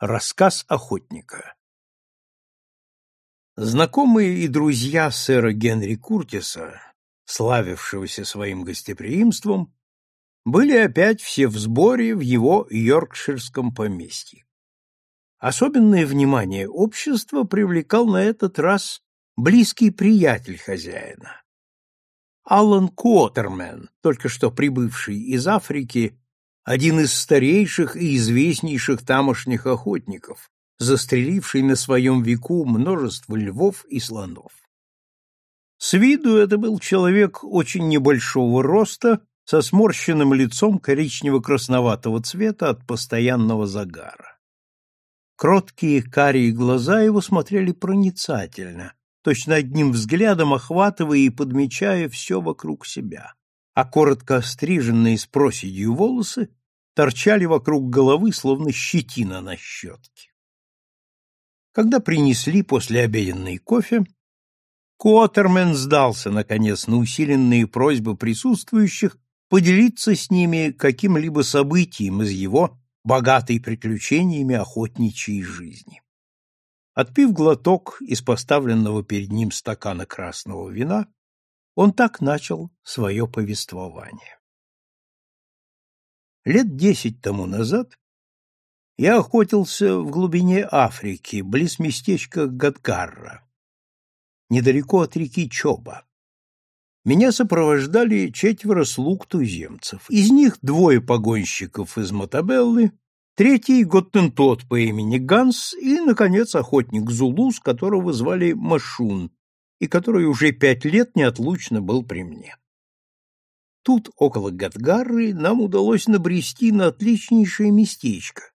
Рассказ охотника Знакомые и друзья сэра Генри Куртиса, славившегося своим гостеприимством, были опять все в сборе в его йоркширском поместье. Особенное внимание общества привлекал на этот раз близкий приятель хозяина. Аллан Куотермен, только что прибывший из Африки, один из старейших и известнейших тамошних охотников, застреливший на своем веку множество львов и слонов. С виду это был человек очень небольшого роста, со сморщенным лицом коричнево-красноватого цвета от постоянного загара. Кроткие карие глаза его смотрели проницательно, точно одним взглядом охватывая и подмечая все вокруг себя, а коротко остриженные с проседью волосы торчали вокруг головы, словно щетина на щетке. Когда принесли послеобеденный кофе, Куотермен сдался, наконец, на усиленные просьбы присутствующих поделиться с ними каким-либо событием из его богатой приключениями охотничьей жизни. Отпив глоток из поставленного перед ним стакана красного вина, он так начал свое повествование. Лет десять тому назад я охотился в глубине Африки, близ местечка Гадгарра, недалеко от реки Чоба. Меня сопровождали четверо слуг туземцев. Из них двое погонщиков из Матабеллы, третий — готтентот по имени Ганс и, наконец, охотник Зулус, которого звали Машун, и который уже пять лет неотлучно был при мне. Тут, около Гадгарры, нам удалось набрести на отличнейшее местечко,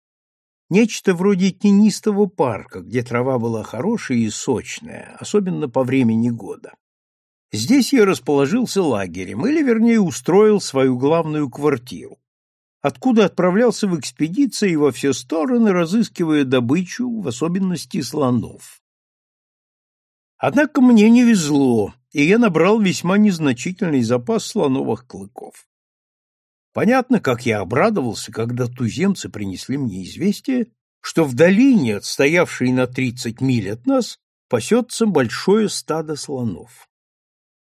Нечто вроде тенистого парка, где трава была хорошая и сочная, особенно по времени года. Здесь я расположился лагерем, или, вернее, устроил свою главную квартиру, откуда отправлялся в экспедиции во все стороны, разыскивая добычу, в особенности слонов. Однако мне не везло, и я набрал весьма незначительный запас слоновых клыков. Понятно, как я обрадовался, когда туземцы принесли мне известие, что в долине, отстоявшей на тридцать миль от нас, пасется большое стадо слонов.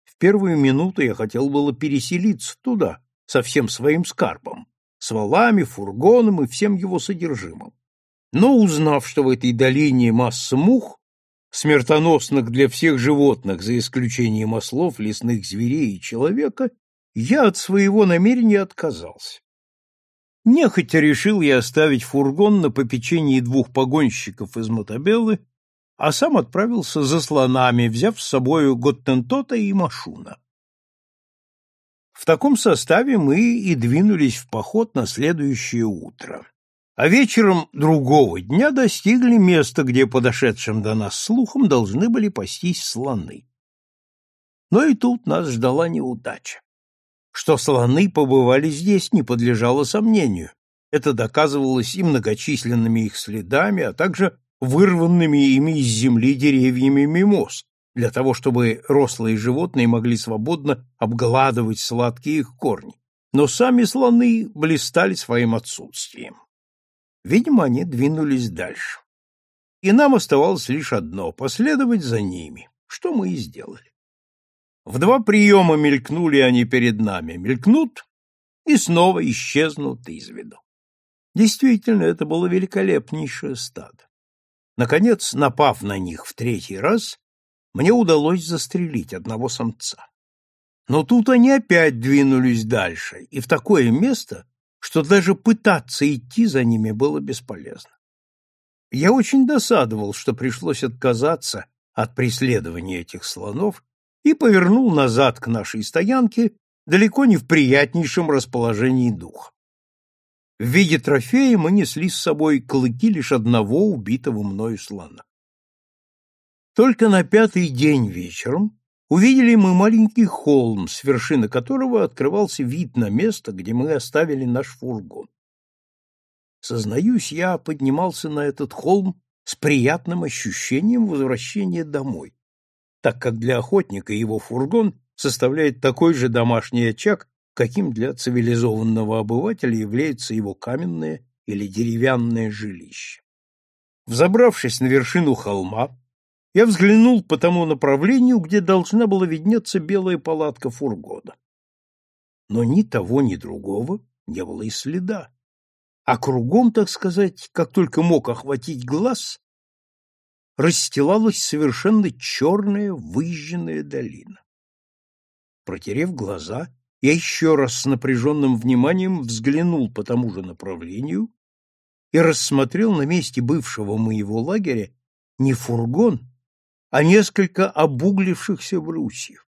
В первую минуту я хотел было переселиться туда со всем своим скарбом, с валами, фургоном и всем его содержимым. Но, узнав, что в этой долине масса мух, смертоносных для всех животных, за исключением ослов, лесных зверей и человека, я от своего намерения отказался. Нехотя решил я оставить фургон на попечении двух погонщиков из Мотобеллы, а сам отправился за слонами, взяв с собою Готтентота и Машуна. В таком составе мы и двинулись в поход на следующее утро. А вечером другого дня достигли места, где подошедшим до нас слухом должны были пастись слоны. Но и тут нас ждала неудача. Что слоны побывали здесь, не подлежало сомнению. Это доказывалось и многочисленными их следами, а также вырванными ими из земли деревьями мимоз, для того, чтобы рослые животные могли свободно обгладывать сладкие их корни. Но сами слоны блистали своим отсутствием. Видимо, они двинулись дальше. И нам оставалось лишь одно — последовать за ними, что мы и сделали. В два приема мелькнули они перед нами, мелькнут и снова исчезнут из виду. Действительно, это было великолепнейшее стадо. Наконец, напав на них в третий раз, мне удалось застрелить одного самца. Но тут они опять двинулись дальше, и в такое место, что даже пытаться идти за ними было бесполезно. Я очень досадовал, что пришлось отказаться от преследования этих слонов и повернул назад к нашей стоянке далеко не в приятнейшем расположении духа. В виде трофея мы несли с собой клыки лишь одного убитого мною слона. Только на пятый день вечером увидели мы маленький холм, с вершины которого открывался вид на место, где мы оставили наш фургон. Сознаюсь, я поднимался на этот холм с приятным ощущением возвращения домой так как для охотника его фургон составляет такой же домашний очаг, каким для цивилизованного обывателя является его каменное или деревянное жилище. Взобравшись на вершину холма, я взглянул по тому направлению, где должна была виднеться белая палатка фургона. Но ни того, ни другого не было и следа. А кругом, так сказать, как только мог охватить глаз, расстилалась совершенно черная выжженная долина. Протерев глаза, я еще раз с напряженным вниманием взглянул по тому же направлению и рассмотрел на месте бывшего моего лагеря не фургон, а несколько обуглившихся брусьев.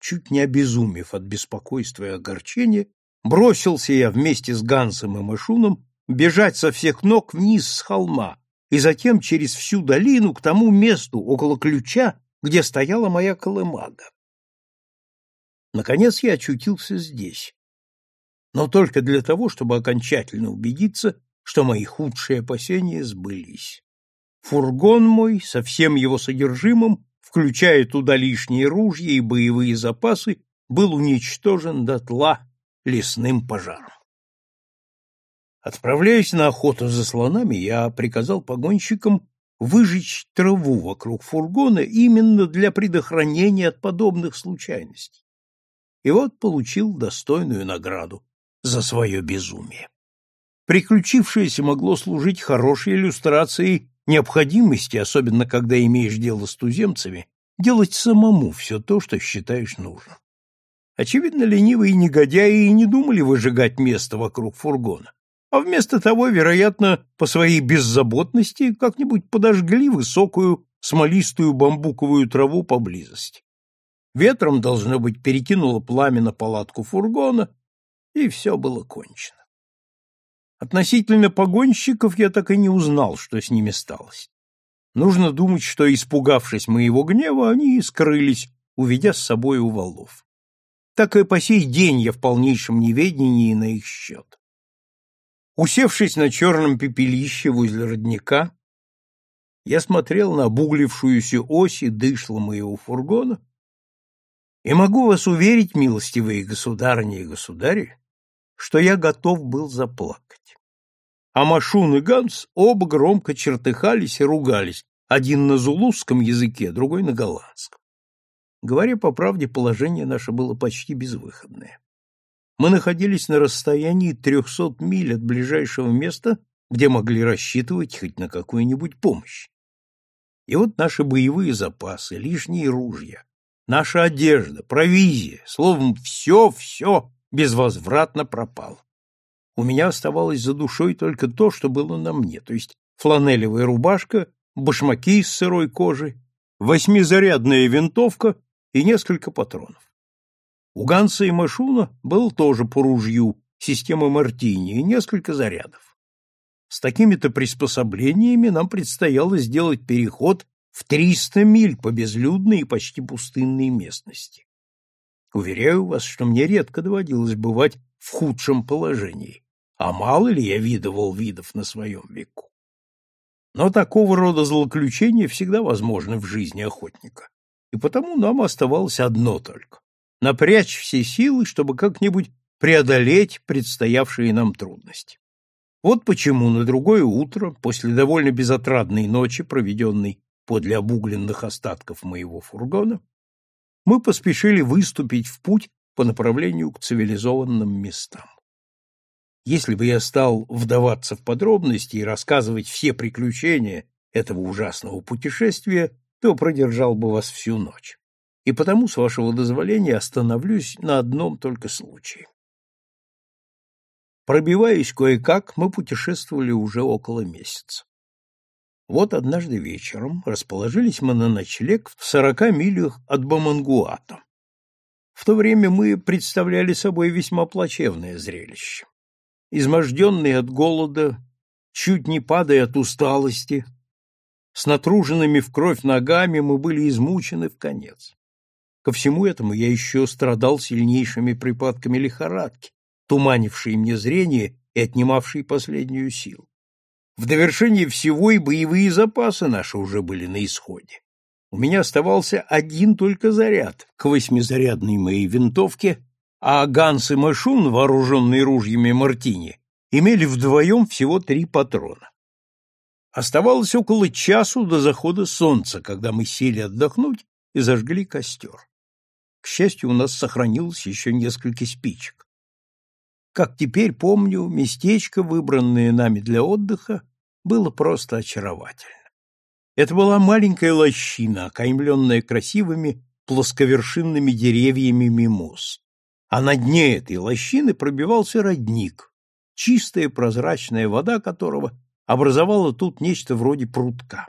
Чуть не обезумев от беспокойства и огорчения, бросился я вместе с Гансом и Машуном бежать со всех ног вниз с холма и затем через всю долину к тому месту около ключа, где стояла моя колымага. Наконец я очутился здесь, но только для того, чтобы окончательно убедиться, что мои худшие опасения сбылись. Фургон мой со всем его содержимым, включая туда лишние ружья и боевые запасы, был уничтожен дотла лесным пожаром. Отправляясь на охоту за слонами, я приказал погонщикам выжечь траву вокруг фургона именно для предохранения от подобных случайностей. И вот получил достойную награду за свое безумие. Приключившееся могло служить хорошей иллюстрацией необходимости, особенно когда имеешь дело с туземцами, делать самому все то, что считаешь нужным. Очевидно, ленивые негодяи и не думали выжигать место вокруг фургона, а вместо того, вероятно, по своей беззаботности как-нибудь подожгли высокую смолистую бамбуковую траву поблизости. Ветром, должно быть, перекинуло пламя на палатку фургона, и все было кончено. Относительно погонщиков я так и не узнал, что с ними сталось. Нужно думать, что, испугавшись моего гнева, они скрылись, уведя с собой у валов. Так и по сей день я в полнейшем неведении на их счет. Усевшись на черном пепелище возле родника, я смотрел на обуглившуюся ось и моего фургона, и могу вас уверить, милостивые государыни и государи, что я готов был заплакать а Машун и Ганс оба громко чертыхались и ругались, один на зулузском языке, другой на голландском. Говоря по правде, положение наше было почти безвыходное. Мы находились на расстоянии трехсот миль от ближайшего места, где могли рассчитывать хоть на какую-нибудь помощь. И вот наши боевые запасы, лишние ружья, наша одежда, провизия, словом, все-все безвозвратно пропало. У меня оставалось за душой только то, что было на мне, то есть фланелевая рубашка, башмаки из сырой кожи, восьмизарядная винтовка и несколько патронов. У Ганса и Машуна был тоже по ружью, система Мартини и несколько зарядов. С такими-то приспособлениями нам предстояло сделать переход в 300 миль по безлюдной и почти пустынной местности. Уверяю вас, что мне редко доводилось бывать в худшем положении а мало ли я видывал видов на своем веку. Но такого рода злоключения всегда возможны в жизни охотника, и потому нам оставалось одно только — напрячь все силы, чтобы как-нибудь преодолеть предстоявшие нам трудности. Вот почему на другое утро, после довольно безотрадной ночи, проведенной подле обугленных остатков моего фургона, мы поспешили выступить в путь по направлению к цивилизованным местам. Если бы я стал вдаваться в подробности и рассказывать все приключения этого ужасного путешествия, то продержал бы вас всю ночь. И потому, с вашего дозволения, остановлюсь на одном только случае. Пробиваясь кое-как, мы путешествовали уже около месяца. Вот однажды вечером расположились мы на ночлег в сорока милях от Бамангуата. В то время мы представляли собой весьма плачевное зрелище изможденные от голода, чуть не падая от усталости, с натруженными в кровь ногами мы были измучены в конец. Ко всему этому я еще страдал сильнейшими припадками лихорадки, туманившей мне зрение и отнимавшей последнюю силу. В довершение всего и боевые запасы наши уже были на исходе. У меня оставался один только заряд к восьмизарядной моей винтовке а Ганс и Мэшун, вооруженные ружьями Мартини, имели вдвоем всего три патрона. Оставалось около часу до захода солнца, когда мы сели отдохнуть и зажгли костер. К счастью, у нас сохранилось еще несколько спичек. Как теперь помню, местечко, выбранное нами для отдыха, было просто очаровательно. Это была маленькая лощина, окаймленная красивыми плосковершинными деревьями мимоз. А на дне этой лощины пробивался родник, чистая прозрачная вода которого образовала тут нечто вроде прутка.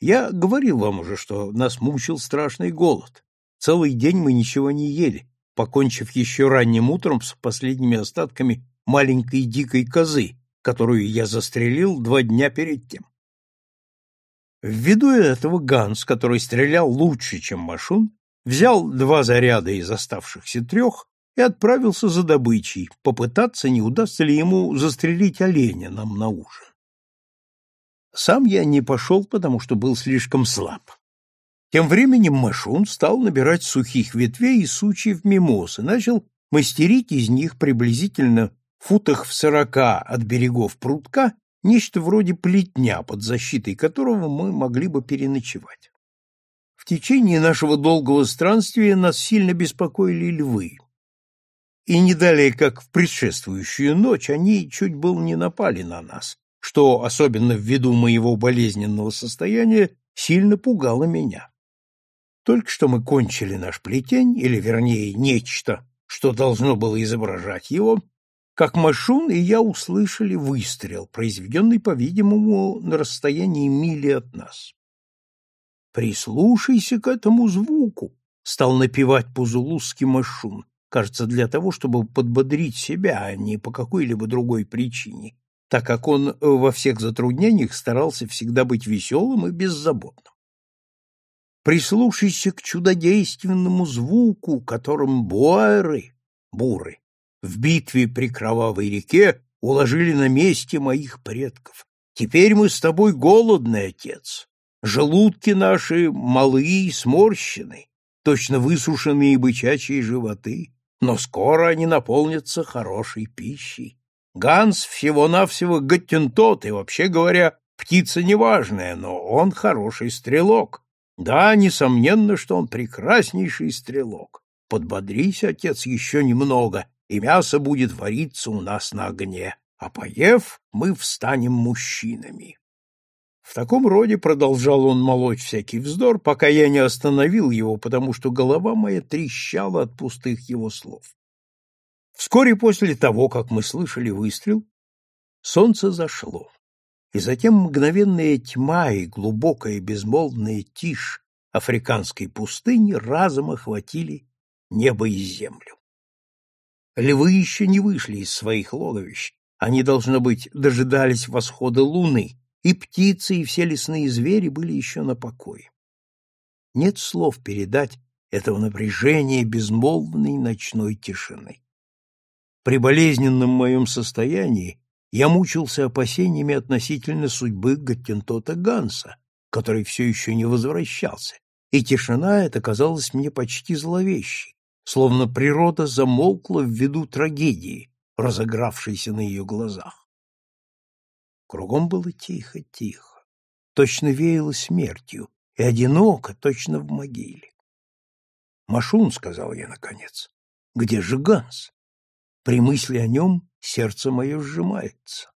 Я говорил вам уже, что нас мучил страшный голод. Целый день мы ничего не ели, покончив еще ранним утром с последними остатками маленькой дикой козы, которую я застрелил два дня перед тем. Ввиду этого Ганс, который стрелял лучше, чем Машун, взял два заряда из оставшихся трех и отправился за добычей, попытаться, не удастся ли ему застрелить оленя нам на ужин. Сам я не пошел, потому что был слишком слаб. Тем временем Машун стал набирать сухих ветвей и сучьев мимоз и начал мастерить из них приблизительно футах в сорока от берегов прутка нечто вроде плетня, под защитой которого мы могли бы переночевать. В течение нашего долгого странствия нас сильно беспокоили львы. И не далее, как в предшествующую ночь, они чуть было не напали на нас, что, особенно ввиду моего болезненного состояния, сильно пугало меня. Только что мы кончили наш плетень, или, вернее, нечто, что должно было изображать его, как Машун и я услышали выстрел, произведенный, по-видимому, на расстоянии мили от нас. «Прислушайся к этому звуку», — стал напевать по-зулузски Машун, кажется, для того, чтобы подбодрить себя, а не по какой-либо другой причине, так как он во всех затруднениях старался всегда быть веселым и беззаботным. Прислушайся к чудодейственному звуку, которым буэры, буры, в битве при Кровавой реке уложили на месте моих предков. Теперь мы с тобой голодны, отец. Желудки наши малые и сморщены, точно высушенные бычачьи животы, но скоро они наполнятся хорошей пищей. Ганс всего-навсего гаттентот, и, вообще говоря, птица неважная, но он хороший стрелок, да, несомненно, что он прекраснейший стрелок. Подбодрись, отец, еще немного, и мясо будет вариться у нас на огне, а поев, мы встанем мужчинами. В таком роде продолжал он молоть всякий вздор, пока я не остановил его, потому что голова моя трещала от пустых его слов. Вскоре после того, как мы слышали выстрел, солнце зашло и затем мгновенная тьма и глубокая безмолвная тишь африканской пустыни разом охватили небо и землю. Львы еще не вышли из своих логовищ, они, должно быть, дожидались восхода луны, и птицы, и все лесные звери были еще на покое. Нет слов передать этого напряжения безмолвной ночной тишины. При болезненном моем состоянии я мучился опасениями относительно судьбы Гаттентота Ганса, который все еще не возвращался, и тишина эта казалась мне почти зловещей, словно природа замолкла ввиду трагедии, разыгравшейся на ее глазах. Кругом было тихо-тихо, точно веяло смертью, и одиноко, точно в могиле. «Машун», — сказал я наконец, — «где же Ганс?» При мысли о нем сердце мое сжимается.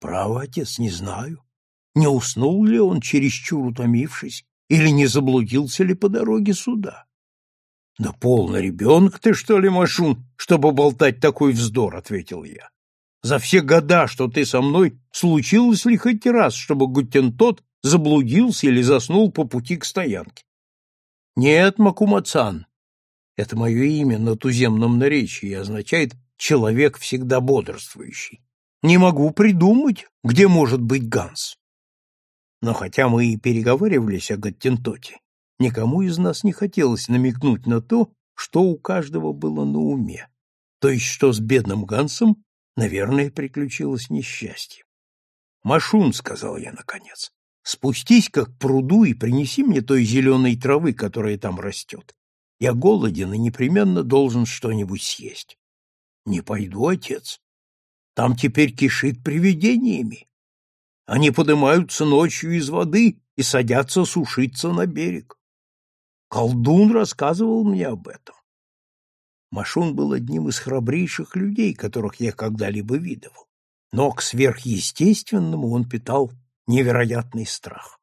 Право, отец, не знаю. Не уснул ли он, чересчур утомившись, или не заблудился ли по дороге сюда? — Да полно ребенок ты, что ли, Машун, чтобы болтать такой вздор, — ответил я. — За все года, что ты со мной, случилось ли хоть раз, чтобы Гутентот заблудился или заснул по пути к стоянке? — Нет, Макумацан, это мое имя на туземном наречии означает «человек всегда бодрствующий». Не могу придумать, где может быть Ганс. Но хотя мы и переговаривались о Гаттентоте, никому из нас не хотелось намекнуть на то, что у каждого было на уме, то есть что с бедным Гансом, наверное, приключилось несчастье. «Машун», — сказал я наконец, — «спустись-ка к пруду и принеси мне той зеленой травы, которая там растет. Я голоден и непременно должен что-нибудь съесть. Не пойду, отец. Там теперь кишит привидениями. Они поднимаются ночью из воды и садятся сушиться на берег. Колдун рассказывал мне об этом. Машун был одним из храбрейших людей, которых я когда-либо видывал, но к сверхъестественному он питал невероятный страх.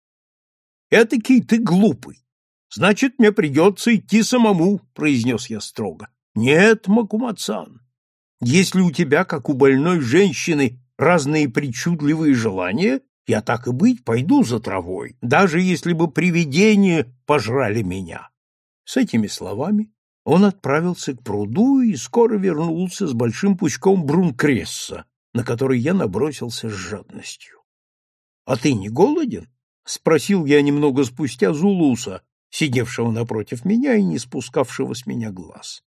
«Этакий ты глупый! Значит, мне придется идти самому», — произнес я строго. «Нет, Макумацан, если у тебя, как у больной женщины, разные причудливые желания, я так и быть пойду за травой, даже если бы привидения пожрали меня. С этими словами он отправился к пруду и скоро вернулся с большим пучком брункресса, на который я набросился с жадностью. — А ты не голоден? — спросил я немного спустя Зулуса, сидевшего напротив меня и не спускавшего с меня глаз.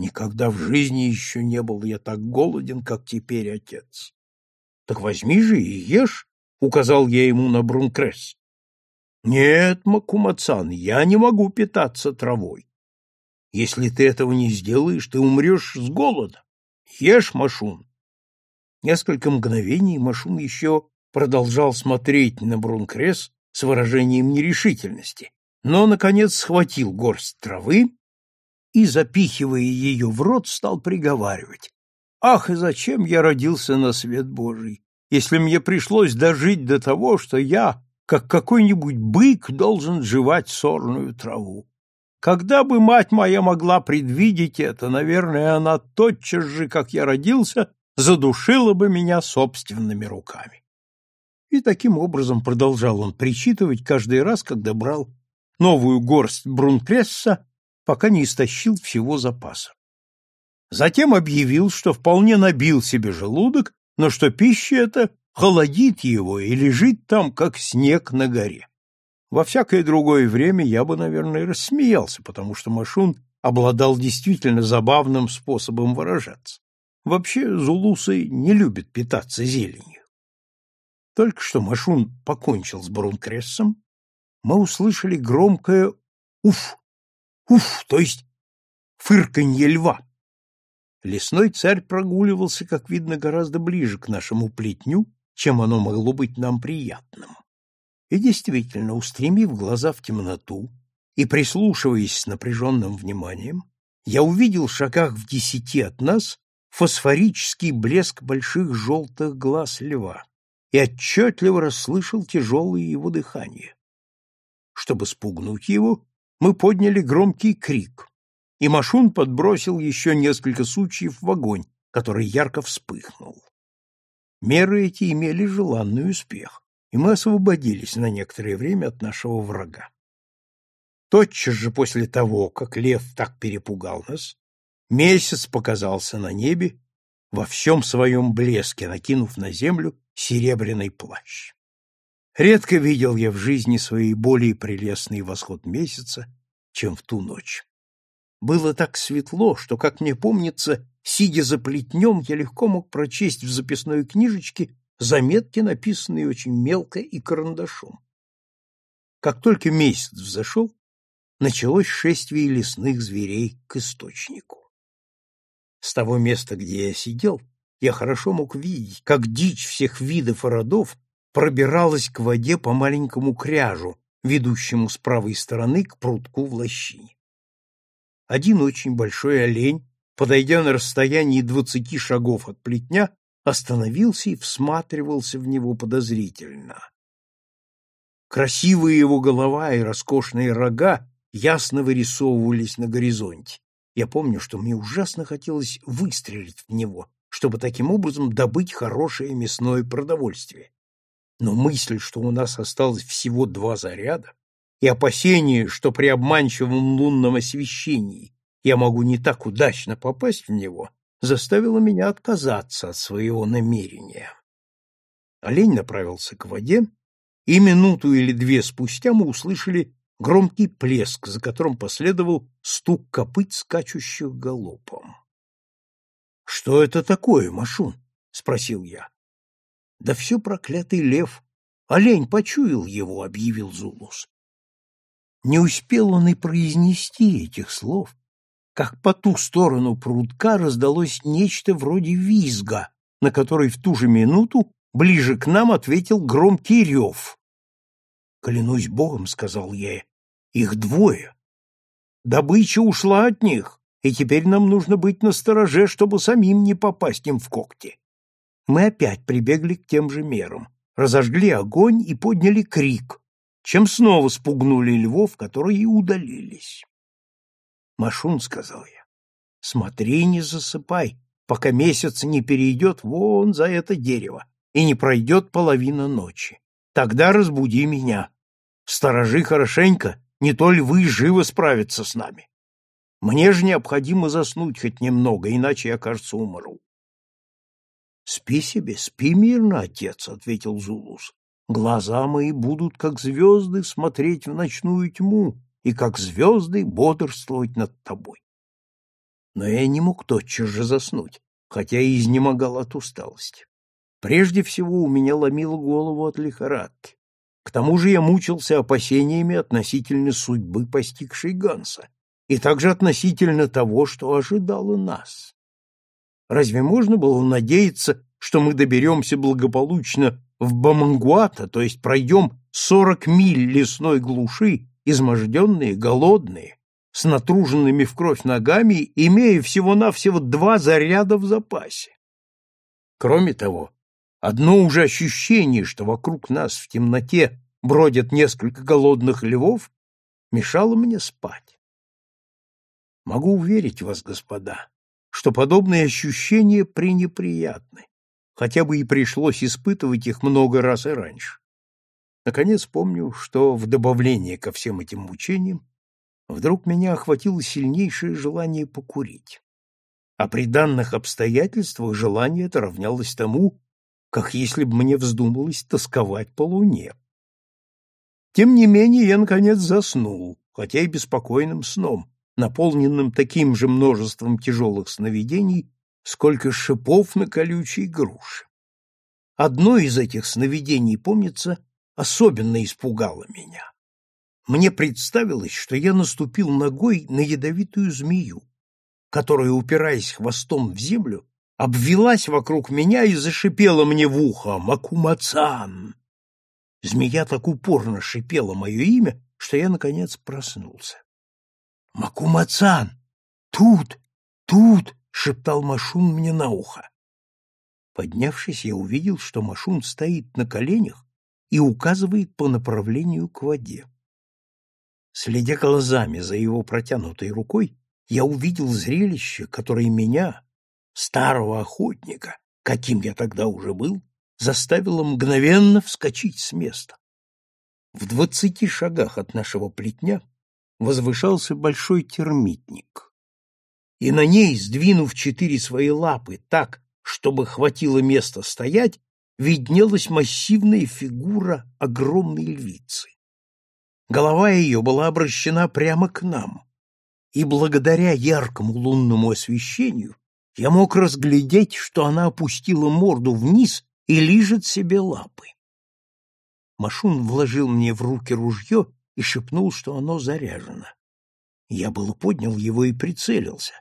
Никогда в жизни еще не был я так голоден, как теперь, отец. — Так возьми же и ешь, — указал я ему на брункресс. — Нет, Макумацан, я не могу питаться травой. Если ты этого не сделаешь, ты умрешь с голода. Ешь, Машун. Несколько мгновений Машун еще продолжал смотреть на брункресс с выражением нерешительности, но, наконец, схватил горсть травы и, запихивая ее в рот, стал приговаривать. «Ах, и зачем я родился на свет Божий? если мне пришлось дожить до того, что я, как какой-нибудь бык, должен жевать сорную траву. Когда бы мать моя могла предвидеть это, наверное, она тотчас же, как я родился, задушила бы меня собственными руками. И таким образом продолжал он причитывать каждый раз, когда брал новую горсть брункресса, пока не истощил всего запаса. Затем объявил, что вполне набил себе желудок но что пища эта холодит его и лежит там, как снег на горе. Во всякое другое время я бы, наверное, рассмеялся, потому что Машун обладал действительно забавным способом выражаться. Вообще зулусы не любят питаться зеленью. Только что Машун покончил с Брункрессом, мы услышали громкое «уф», «уф», то есть фырканье льва. Лесной царь прогуливался, как видно, гораздо ближе к нашему плетню, чем оно могло быть нам приятным. И действительно, устремив глаза в темноту и прислушиваясь с напряженным вниманием, я увидел в шагах в десяти от нас фосфорический блеск больших желтых глаз льва и отчетливо расслышал тяжелое его дыхание. Чтобы спугнуть его, мы подняли громкий крик и Машун подбросил еще несколько сучьев в огонь, который ярко вспыхнул. Меры эти имели желанный успех, и мы освободились на некоторое время от нашего врага. Тотчас же после того, как лев так перепугал нас, месяц показался на небе во всем своем блеске, накинув на землю серебряный плащ. Редко видел я в жизни своей более прелестный восход месяца, чем в ту ночь. Было так светло, что, как мне помнится, сидя за плетнем, я легко мог прочесть в записной книжечке заметки, написанные очень мелко и карандашом. Как только месяц взошел, началось шествие лесных зверей к источнику. С того места, где я сидел, я хорошо мог видеть, как дичь всех видов и родов пробиралась к воде по маленькому кряжу, ведущему с правой стороны к прутку в лощине. Один очень большой олень, подойдя на расстоянии двадцати шагов от плетня, остановился и всматривался в него подозрительно. Красивая его голова и роскошные рога ясно вырисовывались на горизонте. Я помню, что мне ужасно хотелось выстрелить в него, чтобы таким образом добыть хорошее мясное продовольствие. Но мысль, что у нас осталось всего два заряда, и опасение, что при обманчивом лунном освещении я могу не так удачно попасть в него, заставило меня отказаться от своего намерения. Олень направился к воде, и минуту или две спустя мы услышали громкий плеск, за которым последовал стук копыт, скачущих галопом. — Что это такое, Машун? — спросил я. — Да все проклятый лев. Олень почуял его, — объявил Зулус. Не успел он и произнести этих слов, как по ту сторону прутка раздалось нечто вроде визга, на который в ту же минуту ближе к нам ответил громкий рев. «Клянусь Богом», — сказал я, — «их двое. Добыча ушла от них, и теперь нам нужно быть настороже, чтобы самим не попасть им в когти». Мы опять прибегли к тем же мерам, разожгли огонь и подняли крик, чем снова спугнули львов, которые удалились. Машун, — сказал я, — смотри, не засыпай, пока месяц не перейдет вон за это дерево и не пройдет половина ночи. Тогда разбуди меня. Сторожи хорошенько, не то львы живо справятся с нами. Мне же необходимо заснуть хоть немного, иначе я, кажется, умру. — Спи себе, спи мирно, отец, — ответил Зулус. — Глаза мои будут, как звезды, смотреть в ночную тьму и, как звезды, бодрствовать над тобой но я не мог тотчас же заснуть, хотя и изнемогал от усталости. Прежде всего у меня ломило голову от лихорадки. К тому же я мучился опасениями относительно судьбы постигшей Ганса и также относительно того, что ожидало нас. Разве можно было надеяться, что мы доберемся благополучно в Бамангуата, то есть пройдем сорок миль лесной глуши, изможденные, голодные, с натруженными в кровь ногами, имея всего-навсего два заряда в запасе. Кроме того, одно уже ощущение, что вокруг нас в темноте бродят несколько голодных львов, мешало мне спать. Могу уверить вас, господа, что подобные ощущения пренеприятны, хотя бы и пришлось испытывать их много раз и раньше. Наконец помню, что в добавление ко всем этим мучениям вдруг меня охватило сильнейшее желание покурить. А при данных обстоятельствах желание это равнялось тому, как если бы мне вздумалось тосковать по луне. Тем не менее я, наконец, заснул, хотя и беспокойным сном, наполненным таким же множеством тяжелых сновидений, сколько шипов на колючей груши. Одно из этих сновидений, помнится, особенно испугало меня. Мне представилось, что я наступил ногой на ядовитую змею, которая, упираясь хвостом в землю, обвелась вокруг меня и зашипела мне в ухо «Макумацан!». Змея так упорно шипела мое имя, что я, наконец, проснулся. «Макумацан! Тут! Тут!» — шептал Машун мне на ухо. Поднявшись, я увидел, что Машун стоит на коленях и указывает по направлению к воде. Следя глазами за его протянутой рукой, я увидел зрелище, которое меня, старого охотника, каким я тогда уже был, заставило мгновенно вскочить с места. В двадцати шагах от нашего плетня возвышался большой термитник, и на ней, сдвинув четыре свои лапы так, чтобы хватило места стоять, виднелась массивная фигура огромной львицы. Голова ее была обращена прямо к нам, и благодаря яркому лунному освещению я мог разглядеть, что она опустила морду вниз и лижет себе лапы. Машун вложил мне в руки ружье и шепнул, что оно заряжено. Я было поднял его и прицелился,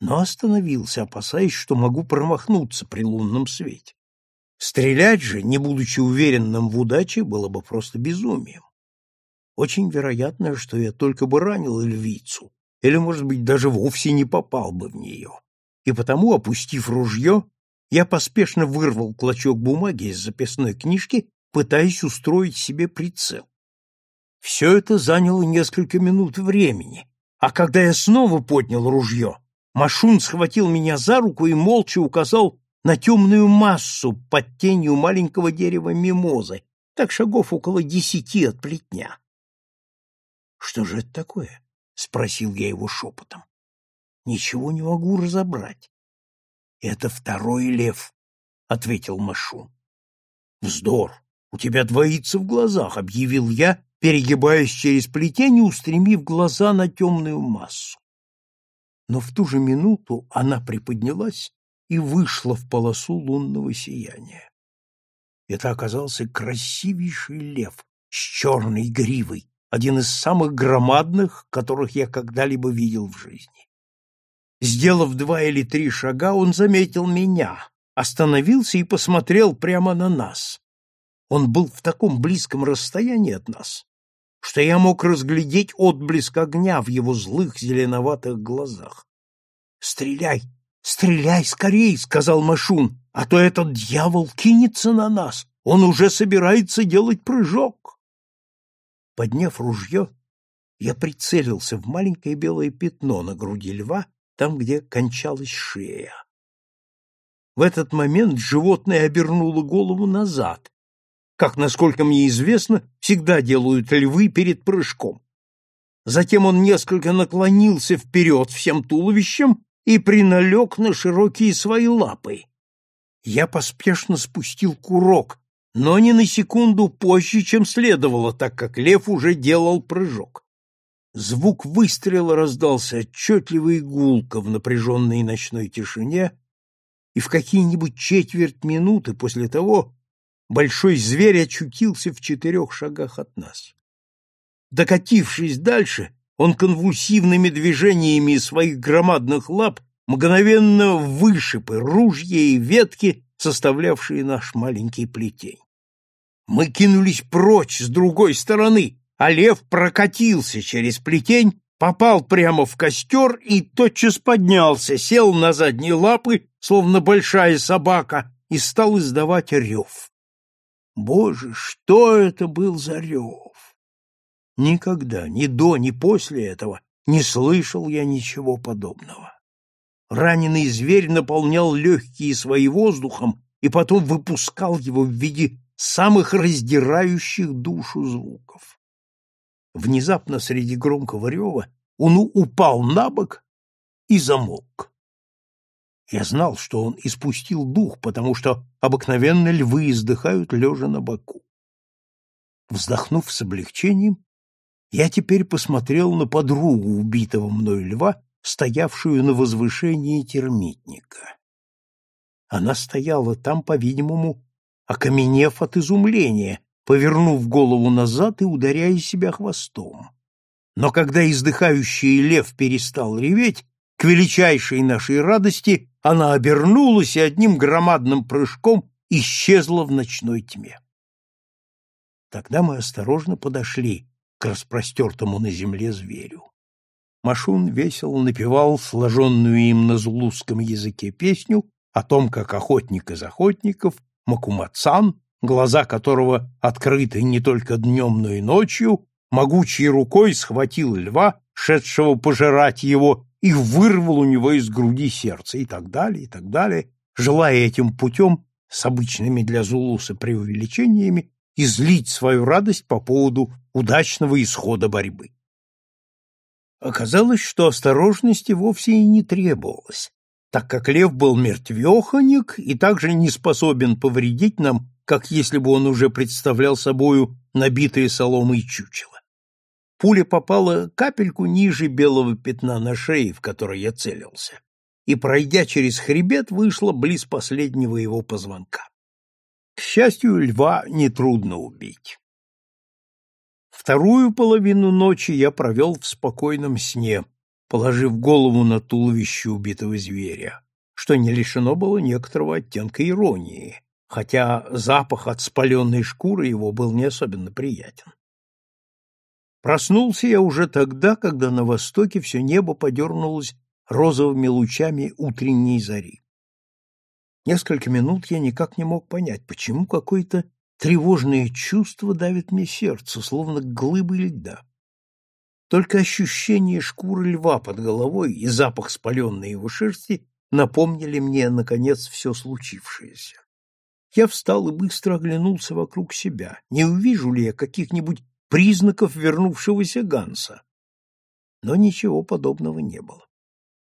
но остановился, опасаясь, что могу промахнуться при лунном свете. Стрелять же, не будучи уверенным в удаче, было бы просто безумием. Очень вероятно, что я только бы ранил львицу, или, может быть, даже вовсе не попал бы в нее. И потому, опустив ружье, я поспешно вырвал клочок бумаги из записной книжки, пытаясь устроить себе прицел. Все это заняло несколько минут времени, а когда я снова поднял ружье, Машун схватил меня за руку и молча указал на темную массу под тенью маленького дерева мимозы, так шагов около десяти от плетня. Что же это такое? спросил я его шепотом. Ничего не могу разобрать. Это второй лев, ответил Машун. Вздор. У тебя двоится в глазах, объявил я, перегибаясь через плетень и устремив глаза на темную массу. Но в ту же минуту она приподнялась и вышла в полосу лунного сияния. Это оказался красивейший лев с черной гривой, один из самых громадных, которых я когда-либо видел в жизни. Сделав два или три шага, он заметил меня, остановился и посмотрел прямо на нас. Он был в таком близком расстоянии от нас, что я мог разглядеть отблеск огня в его злых зеленоватых глазах. «Стреляй! Стреляй скорей!» — сказал Машун, «а то этот дьявол кинется на нас! Он уже собирается делать прыжок!» Подняв ружье, я прицелился в маленькое белое пятно на груди льва, там, где кончалась шея. В этот момент животное обернуло голову назад, как, насколько мне известно, всегда делают львы перед прыжком. Затем он несколько наклонился вперед всем туловищем и приналег на широкие свои лапы. Я поспешно спустил курок, но не на секунду позже, чем следовало, так как лев уже делал прыжок. Звук выстрела раздался отчетливо и гулко в напряженной ночной тишине, и в какие-нибудь четверть минуты после того большой зверь очутился в четырех шагах от нас. Докатившись дальше, он конвульсивными движениями своих громадных лап мгновенно вышиб и ружья и ветки, составлявшие наш маленький плетень. Мы кинулись прочь с другой стороны, а лев прокатился через плетень, попал прямо в костер и тотчас поднялся, сел на задние лапы, словно большая собака, и стал издавать рев. Боже, что это был за рев! Никогда, ни до, ни после этого, не слышал я ничего подобного. Раненый зверь наполнял легкие свои воздухом и потом выпускал его в виде самых раздирающих душу звуков. Внезапно среди громкого рева он упал на бок и замолк. Я знал, что он испустил дух, потому что обыкновенно львы издыхают лежа на боку. Вздохнув с облегчением, я теперь посмотрел на подругу убитого мною льва, стоявшую на возвышении термитника. Она стояла там, по-видимому, окаменев от изумления, повернув голову назад и ударяя себя хвостом. Но когда издыхающий лев перестал реветь, к величайшей нашей радости она обернулась и одним громадным прыжком исчезла в ночной тьме. Тогда мы осторожно подошли к распростертому на земле зверю. Машун весело напевал сложенную им на зулузском языке песню о том, как охотник из охотников, Макумацан, глаза которого открыты не только днем, но и ночью, могучей рукой схватил льва, шедшего пожирать его, и вырвал у него из груди сердце, и так далее, и так далее, желая этим путем, с обычными для Зулуса преувеличениями, излить свою радость по поводу удачного исхода борьбы. Оказалось, что осторожности вовсе и не требовалось, так как лев был мертвеханик и также не способен повредить нам, как если бы он уже представлял собою набитые соломой чучело. Пуля попала капельку ниже белого пятна на шее, в которой я целился, и, пройдя через хребет, вышла близ последнего его позвонка. К счастью, льва нетрудно убить. Вторую половину ночи я провел в спокойном сне, положив голову на туловище убитого зверя, что не лишено было некоторого оттенка иронии, хотя запах от спаленной шкуры его был не особенно приятен. Проснулся я уже тогда, когда на востоке все небо подернулось розовыми лучами утренней зари. Несколько минут я никак не мог понять, почему какое-то тревожное чувство давит мне сердце, словно глыбы льда. Только ощущение шкуры льва под головой и запах спаленной его шерсти напомнили мне, наконец, все случившееся. Я встал и быстро оглянулся вокруг себя. Не увижу ли я каких-нибудь признаков вернувшегося Ганса. Но ничего подобного не было.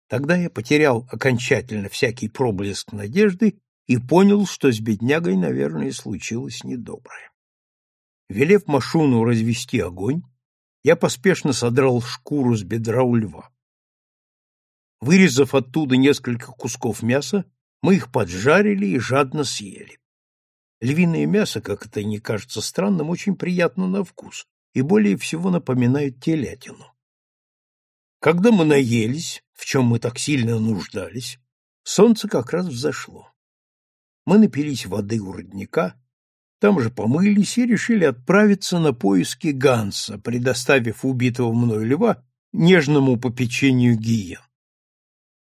Тогда я потерял окончательно всякий проблеск надежды и понял, что с беднягой, наверное, случилось недоброе. Велев Машуну развести огонь, я поспешно содрал шкуру с бедра у льва. Вырезав оттуда несколько кусков мяса, мы их поджарили и жадно съели. Львиное мясо, как это не кажется странным, очень приятно на вкус и более всего напоминает телятину. Когда мы наелись, в чем мы так сильно нуждались, солнце как раз взошло. мы напились воды у родника, там же помылись и решили отправиться на поиски Ганса, предоставив убитого мною льва нежному попечению гиен.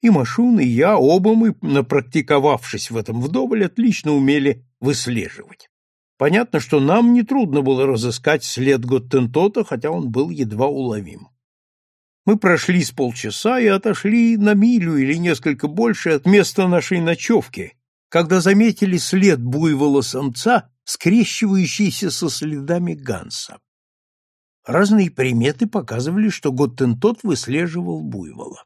И Машун, и я, оба мы, напрактиковавшись в этом вдоволь, отлично умели выслеживать. Понятно, что нам нетрудно было разыскать след Готтентота, хотя он был едва уловим. Мы прошли с полчаса и отошли на милю или несколько больше от места нашей ночевки, когда заметили след буйвола-самца, скрещивающийся со следами Ганса. Разные приметы показывали, что Готтентот выслеживал буйвола.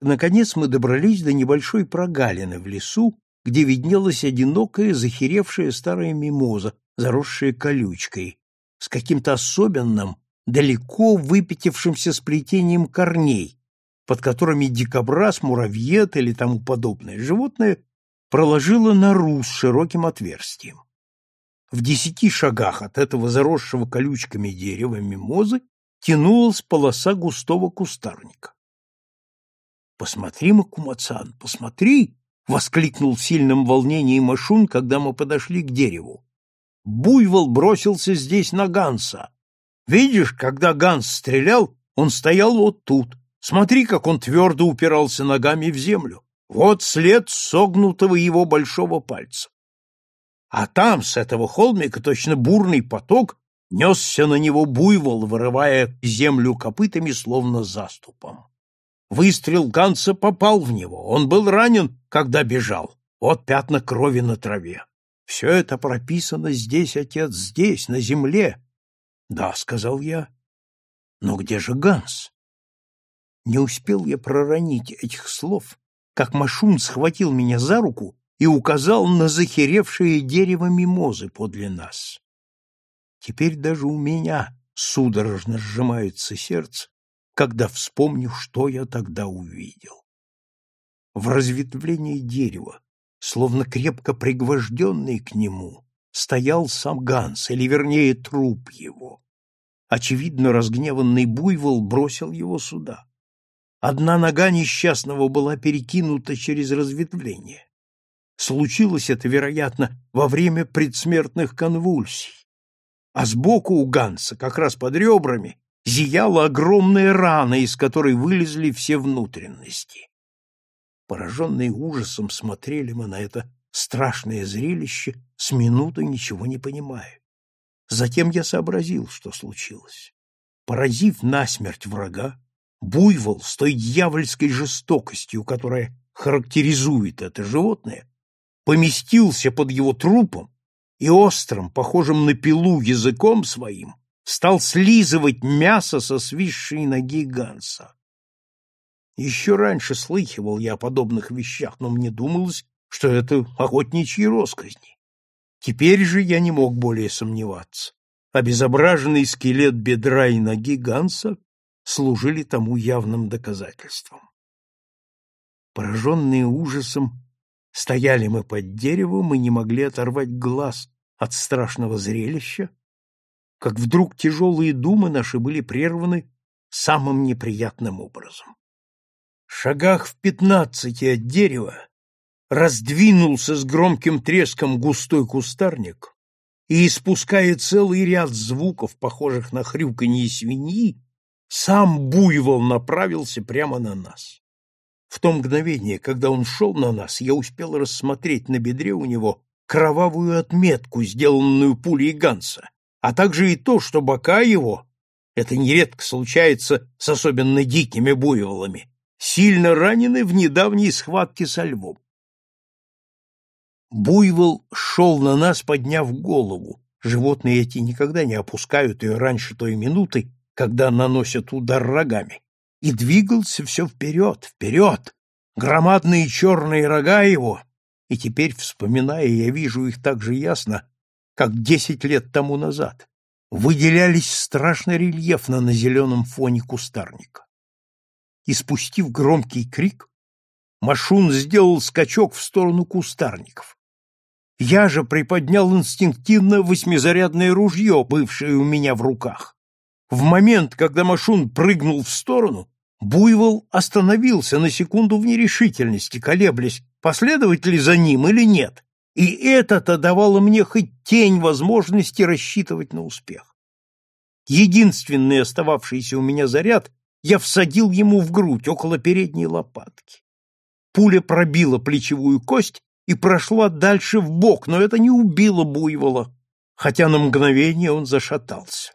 Наконец мы добрались до небольшой прогалины в лесу, где виднелась одинокая захеревшая старая мимоза, заросшая колючкой, с каким-то особенным, далеко выпятившимся сплетением корней, под которыми дикобраз, муравьед или тому подобное животное проложило нору с широким отверстием. В десяти шагах от этого заросшего колючками дерева мимозы тянулась полоса густого кустарника. «Посмотри, Макумацан, посмотри!» — воскликнул в сильном волнении Машун, когда мы подошли к дереву. «Буйвол бросился здесь на Ганса. Видишь, когда Ганс стрелял, он стоял вот тут. Смотри, как он твердо упирался ногами в землю. Вот след согнутого его большого пальца. А там, с этого холмика, точно бурный поток, несся на него буйвол, вырывая землю копытами, словно заступом. Выстрел Ганса попал в него. Он был ранен, когда бежал. Вот пятна крови на траве. Все это прописано здесь, отец, здесь, на земле. Да, сказал я. Но где же Ганс? Не успел я проронить этих слов, как Машун схватил меня за руку и указал на захеревшее дерево мимозы подле нас. Теперь даже у меня судорожно сжимается сердце, когда вспомню, что я тогда увидел. В разветвлении дерева, словно крепко пригвожденный к нему, стоял сам Ганс, или вернее труп его. Очевидно, разгневанный буйвол бросил его сюда. Одна нога несчастного была перекинута через разветвление. Случилось это, вероятно, во время предсмертных конвульсий. А сбоку у Ганса, как раз под ребрами, зияла огромная рана, из которой вылезли все внутренности. Пораженные ужасом смотрели мы на это страшное зрелище, с минуты ничего не понимая. Затем я сообразил, что случилось. Поразив насмерть врага, буйвол с той дьявольской жестокостью, которая характеризует это животное, поместился под его трупом и острым, похожим на пилу языком своим, стал слизывать мясо со свисшей ноги Ганса. Еще раньше слыхивал я о подобных вещах, но мне думалось, что это охотничьи росказни. Теперь же я не мог более сомневаться. Обезображенный скелет бедра и ноги Ганса служили тому явным доказательством. Пораженные ужасом, стояли мы под деревом и не могли оторвать глаз от страшного зрелища, как вдруг тяжелые думы наши были прерваны самым неприятным образом. В шагах в пятнадцати от дерева раздвинулся с громким треском густой кустарник, и, испуская целый ряд звуков, похожих на хрюканье свиньи, сам буйвол направился прямо на нас. В то мгновение, когда он шел на нас, я успел рассмотреть на бедре у него кровавую отметку, сделанную пулей Ганса, а также и то, что бока его, это нередко случается с особенно дикими буйволами, сильно ранены в недавней схватке со львом. Буйвол шел на нас, подняв голову. Животные эти никогда не опускают ее раньше той минуты, когда наносят удар рогами. И двигался все вперед, вперед. Громадные черные рога его, и теперь, вспоминая, я вижу их так же ясно, как десять лет тому назад, выделялись страшно рельефно на зеленом фоне кустарника. И спустив громкий крик, Машун сделал скачок в сторону кустарников. Я же приподнял инстинктивно восьмизарядное ружье, бывшее у меня в руках. В момент, когда Машун прыгнул в сторону, Буйвол остановился на секунду в нерешительности, колеблясь, последовать ли за ним или нет, и это-то давало мне хоть тень возможности рассчитывать на успех. Единственный остававшийся у меня заряд я всадил ему в грудь около передней лопатки. Пуля пробила плечевую кость и прошла дальше в бок, но это не убило буйвола, хотя на мгновение он зашатался.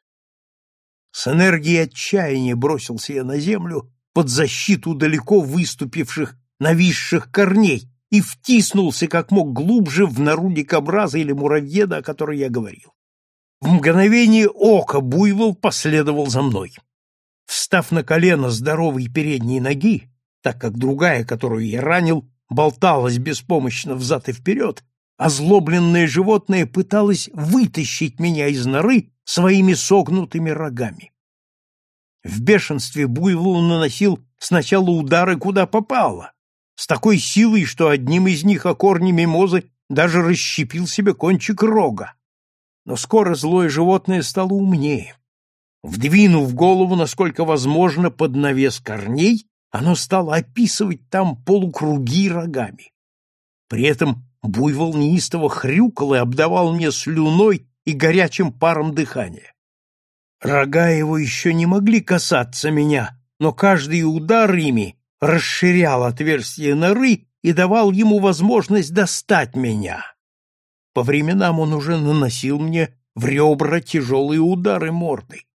С энергией отчаяния бросился я на землю под защиту далеко выступивших нависших корней и втиснулся как мог глубже в нору дикобраза или муравьеда, о которой я говорил. В мгновение ока буйвол последовал за мной. Встав на колено здоровой передней ноги, так как другая, которую я ранил, болталась беспомощно взад и вперед, озлобленное животное пыталось вытащить меня из норы своими согнутыми рогами. В бешенстве буйвол наносил сначала удары куда попало, с такой силой, что одним из них о корни мимозы даже расщепил себе кончик рога. Но скоро злое животное стало умнее. Вдвинув голову, насколько возможно, под навес корней, оно стало описывать там полукруги рогами. При этом буйвол неистово хрюкал и обдавал мне слюной и горячим паром дыхания. Рога его еще не могли касаться меня, но каждый удар ими расширял отверстие норы и давал ему возможность достать меня. По временам он уже наносил мне в ребра тяжелые удары мордой.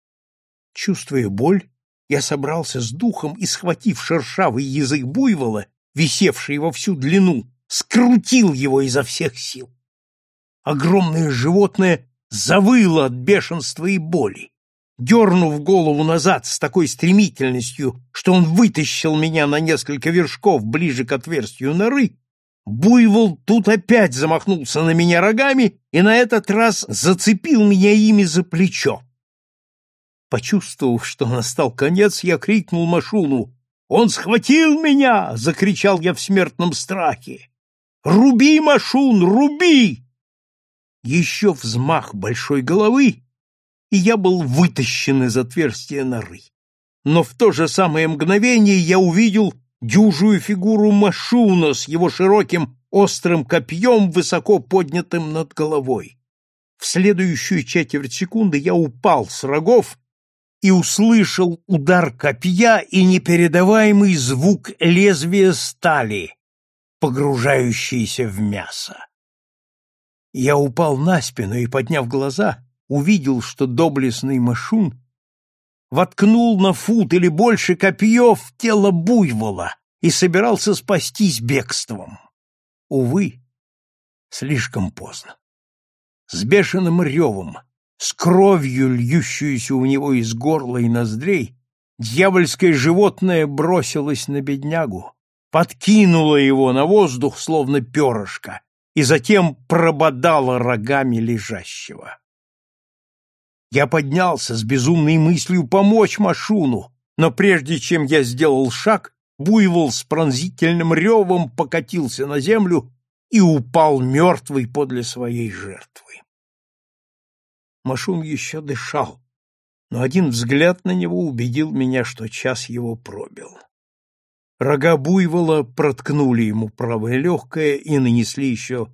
Чувствуя боль, я собрался с духом и, схватив шершавый язык буйвола, висевший во всю длину, скрутил его изо всех сил. Огромное животное завыло от бешенства и боли. Дернув голову назад с такой стремительностью, что он вытащил меня на несколько вершков ближе к отверстию норы, буйвол тут опять замахнулся на меня рогами и на этот раз зацепил меня ими за плечо. Почувствовав, что настал конец, я крикнул Машуну. «Он схватил меня!» — закричал я в смертном страхе. «Руби, Машун, руби!» Еще взмах большой головы, и я был вытащен из отверстия норы. Но в то же самое мгновение я увидел дюжую фигуру Машуна с его широким острым копьем, высоко поднятым над головой. В следующую четверть секунды я упал с рогов и услышал удар копья и непередаваемый звук лезвия стали, погружающийся в мясо. Я упал на спину и, подняв глаза, увидел, что доблестный Машун воткнул на фут или больше копье в тело буйвола и собирался спастись бегством. Увы, слишком поздно. С бешеным ревом с кровью, льющуюся у него из горла и ноздрей, дьявольское животное бросилось на беднягу, подкинуло его на воздух, словно перышко, и затем прободало рогами лежащего. Я поднялся с безумной мыслью помочь Машуну, но прежде чем я сделал шаг, буйвол с пронзительным ревом покатился на землю и упал мертвый подле своей жертвы. Машун еще дышал, но один взгляд на него убедил меня, что час его пробил. Рога буйвола проткнули ему правое легкое и нанесли еще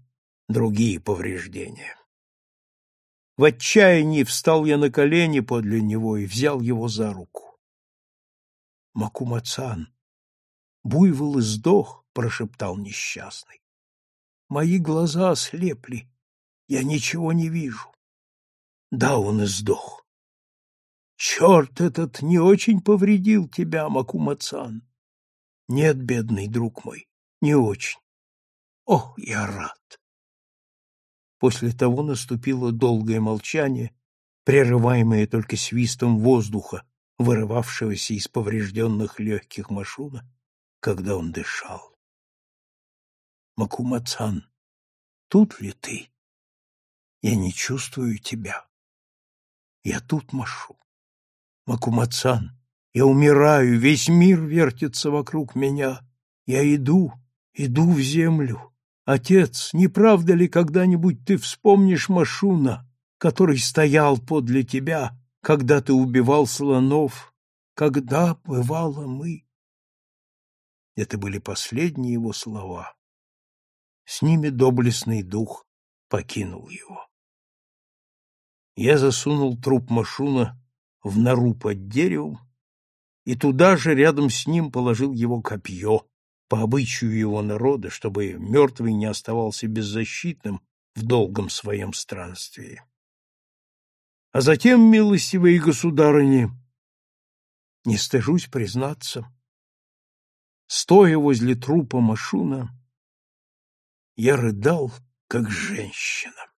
другие повреждения. В отчаянии встал я на колени подле него и взял его за руку. — Макумацан, буйвол издох, — прошептал несчастный. — Мои глаза ослепли, я ничего не вижу. Да, он и сдох. Черт этот не очень повредил тебя, Макумацан. Нет, бедный друг мой, не очень. Ох, я рад. После того наступило долгое молчание, прерываемое только свистом воздуха, вырывавшегося из поврежденных легких Машуна, когда он дышал. Макумацан, тут ли ты? Я не чувствую тебя. Я тут машу. Макумацан, я умираю, весь мир вертится вокруг меня. Я иду, иду в землю. Отец, не правда ли когда-нибудь ты вспомнишь Машуна, который стоял подле тебя, когда ты убивал слонов, когда, бывало, мы? Это были последние его слова. С ними доблестный дух покинул его. Я засунул труп Машуна в нору под деревом и туда же рядом с ним положил его копье, по обычаю его народа, чтобы мертвый не оставался беззащитным в долгом своем странстве. А затем, милостивые государыни, не стыжусь признаться, стоя возле трупа Машуна, я рыдал, как женщина.